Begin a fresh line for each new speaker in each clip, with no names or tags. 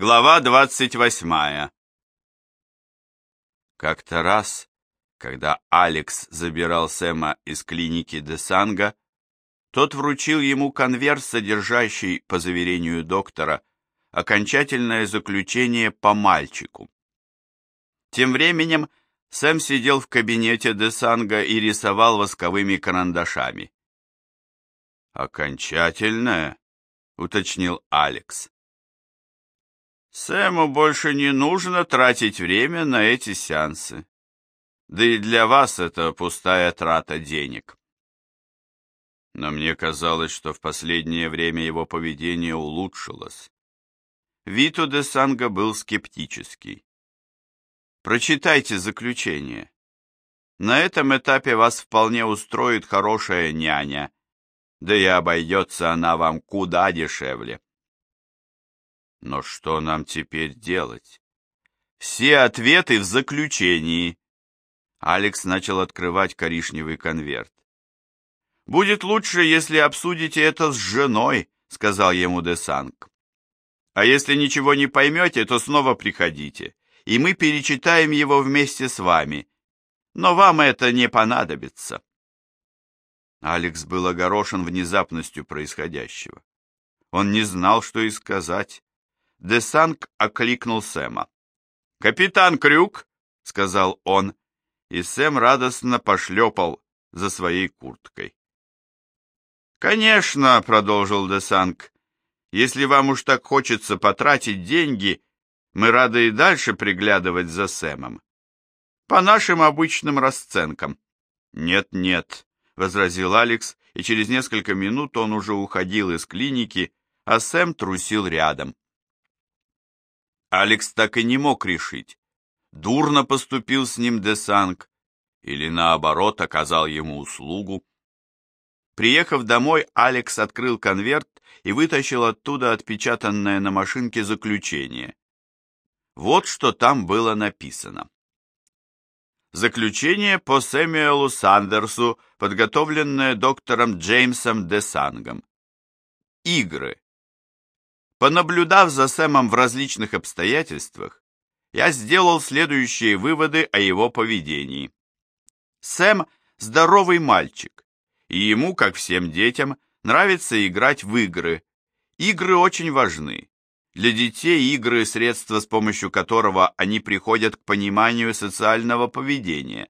Глава двадцать восьмая. Как-то раз, когда Алекс забирал Сэма из клиники Десанга, тот вручил ему конверт, содержащий, по заверению доктора, окончательное заключение по мальчику. Тем временем Сэм сидел в кабинете Десанга и рисовал восковыми карандашами. «Окончательное?» — уточнил Алекс. Сэму больше не нужно тратить время на эти сеансы. Да и для вас это пустая трата денег. Но мне казалось, что в последнее время его поведение улучшилось. Вид у де Санга был скептический. Прочитайте заключение. На этом этапе вас вполне устроит хорошая няня, да и обойдется она вам куда дешевле. Но что нам теперь делать? Все ответы в заключении. Алекс начал открывать коричневый конверт. «Будет лучше, если обсудите это с женой», — сказал ему Десанг. «А если ничего не поймете, то снова приходите, и мы перечитаем его вместе с вами. Но вам это не понадобится». Алекс был огорошен внезапностью происходящего. Он не знал, что и сказать. Десанг окликнул Сэма. «Капитан Крюк!» — сказал он, и Сэм радостно пошлепал за своей курткой. «Конечно», — продолжил Десанг, — «если вам уж так хочется потратить деньги, мы рады и дальше приглядывать за Сэмом. По нашим обычным расценкам». «Нет-нет», — возразил Алекс, и через несколько минут он уже уходил из клиники, а Сэм трусил рядом. Алекс так и не мог решить, дурно поступил с ним Десанг или, наоборот, оказал ему услугу. Приехав домой, Алекс открыл конверт и вытащил оттуда отпечатанное на машинке заключение. Вот что там было написано. Заключение по Сэмюэлу Сандерсу, подготовленное доктором Джеймсом Десангом. Игры. Понаблюдав за Сэмом в различных обстоятельствах, я сделал следующие выводы о его поведении. Сэм – здоровый мальчик, и ему, как всем детям, нравится играть в игры. Игры очень важны. Для детей игры – средство, с помощью которого они приходят к пониманию социального поведения.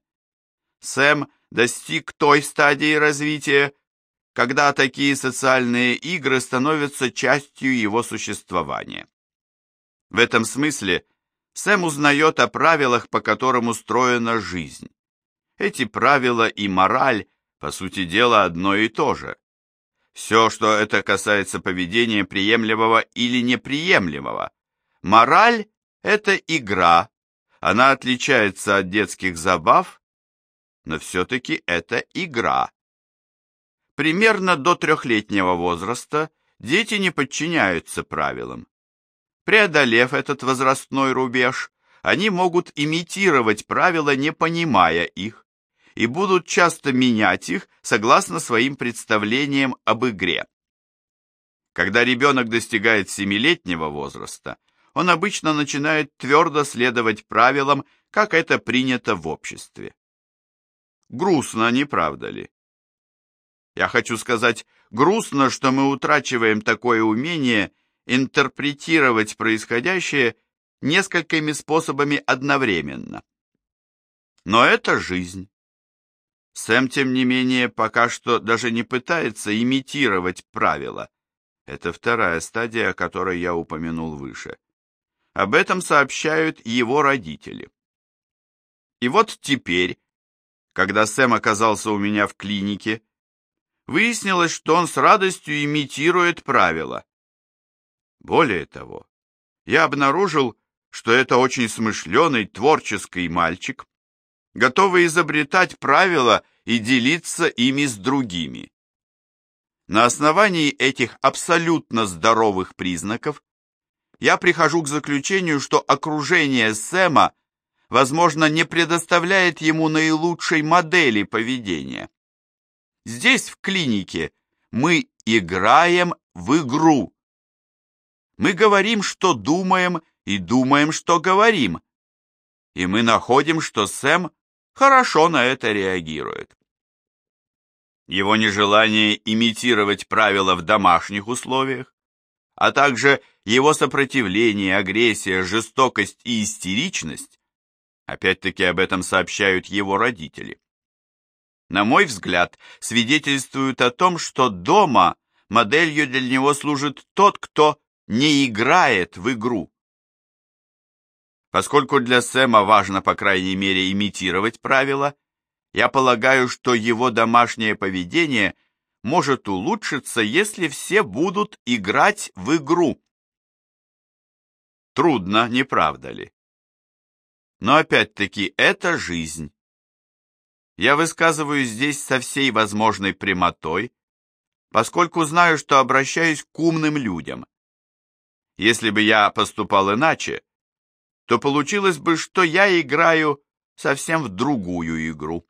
Сэм достиг той стадии развития, когда такие социальные игры становятся частью его существования. В этом смысле Сэм узнает о правилах, по которым устроена жизнь. Эти правила и мораль, по сути дела, одно и то же. Все, что это касается поведения приемлемого или неприемлемого. Мораль – это игра, она отличается от детских забав, но все-таки это игра. Примерно до трехлетнего возраста дети не подчиняются правилам. Преодолев этот возрастной рубеж, они могут имитировать правила, не понимая их, и будут часто менять их согласно своим представлениям об игре. Когда ребенок достигает семилетнего возраста, он обычно начинает твердо следовать правилам, как это принято в обществе. Грустно, не правда ли? Я хочу сказать, грустно, что мы утрачиваем такое умение интерпретировать происходящее несколькими способами одновременно. Но это жизнь. Сэм, тем не менее, пока что даже не пытается имитировать правила. Это вторая стадия, о которой я упомянул выше. Об этом сообщают его родители. И вот теперь, когда Сэм оказался у меня в клинике, выяснилось, что он с радостью имитирует правила. Более того, я обнаружил, что это очень смышленый, творческий мальчик, готовый изобретать правила и делиться ими с другими. На основании этих абсолютно здоровых признаков я прихожу к заключению, что окружение Сэма, возможно, не предоставляет ему наилучшей модели поведения. Здесь, в клинике, мы играем в игру. Мы говорим, что думаем, и думаем, что говорим. И мы находим, что Сэм хорошо на это реагирует. Его нежелание имитировать правила в домашних условиях, а также его сопротивление, агрессия, жестокость и истеричность, опять-таки об этом сообщают его родители, на мой взгляд, свидетельствуют о том, что дома моделью для него служит тот, кто не играет в игру. Поскольку для Сэма важно, по крайней мере, имитировать правила, я полагаю, что его домашнее поведение может улучшиться, если все будут играть в игру. Трудно, не правда ли? Но опять-таки это жизнь. Я высказываю здесь со всей возможной прямотой, поскольку знаю, что обращаюсь к умным людям. Если бы я поступал иначе, то получилось бы, что я играю совсем в другую игру.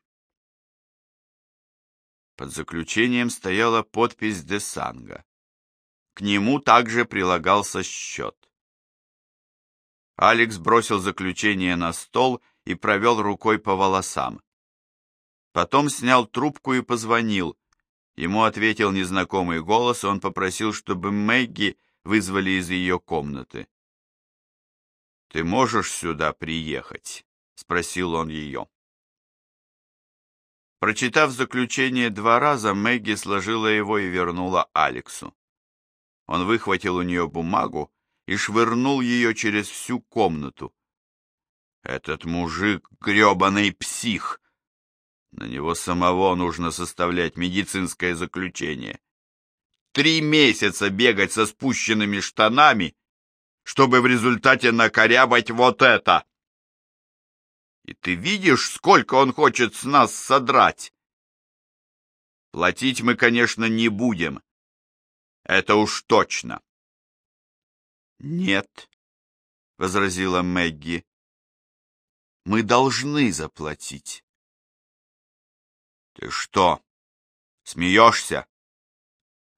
Под заключением стояла подпись Десанга. К нему также прилагался счет. Алекс бросил заключение на стол и провел рукой по волосам. Потом снял трубку и позвонил. Ему ответил незнакомый голос, он попросил, чтобы Мэгги вызвали из ее комнаты. «Ты можешь сюда приехать?» — спросил он ее. Прочитав заключение два раза, Мэгги сложила его и вернула Алексу. Он выхватил у нее бумагу и швырнул ее через всю комнату. «Этот мужик — гребаный псих!» На него самого нужно составлять медицинское заключение. Три месяца бегать со спущенными штанами, чтобы в результате накорябать вот это. И ты видишь, сколько он хочет с нас содрать? Платить мы, конечно, не будем. Это уж точно. Нет, — возразила Мэгги. Мы должны заплатить. Ты что, смеешься?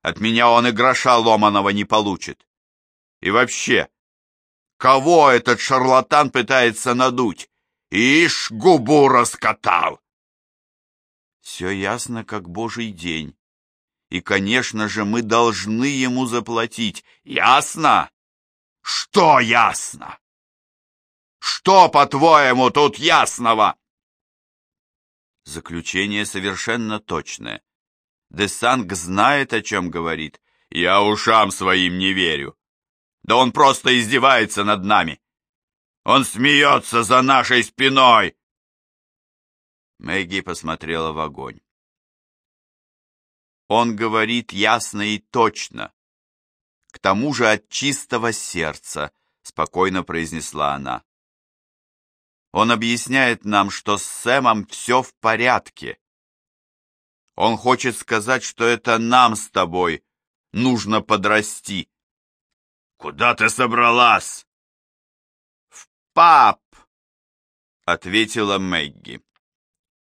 От меня он и гроша ломаного не получит. И вообще, кого этот шарлатан пытается надуть? Ишь, губу раскатал! Все ясно, как божий день. И, конечно же, мы должны ему заплатить. Ясно? Что ясно? Что, по-твоему, тут ясного? Заключение совершенно точное. Десанг знает, о чем говорит. Я ушам своим не верю. Да он просто издевается над нами. Он смеется за нашей спиной. Мэгги посмотрела в огонь. Он говорит ясно и точно. К тому же от чистого сердца, спокойно произнесла она. Он объясняет нам, что с Сэмом все в порядке. Он хочет сказать, что это нам с тобой нужно подрасти. Куда ты собралась? В пап, ответила Мэгги.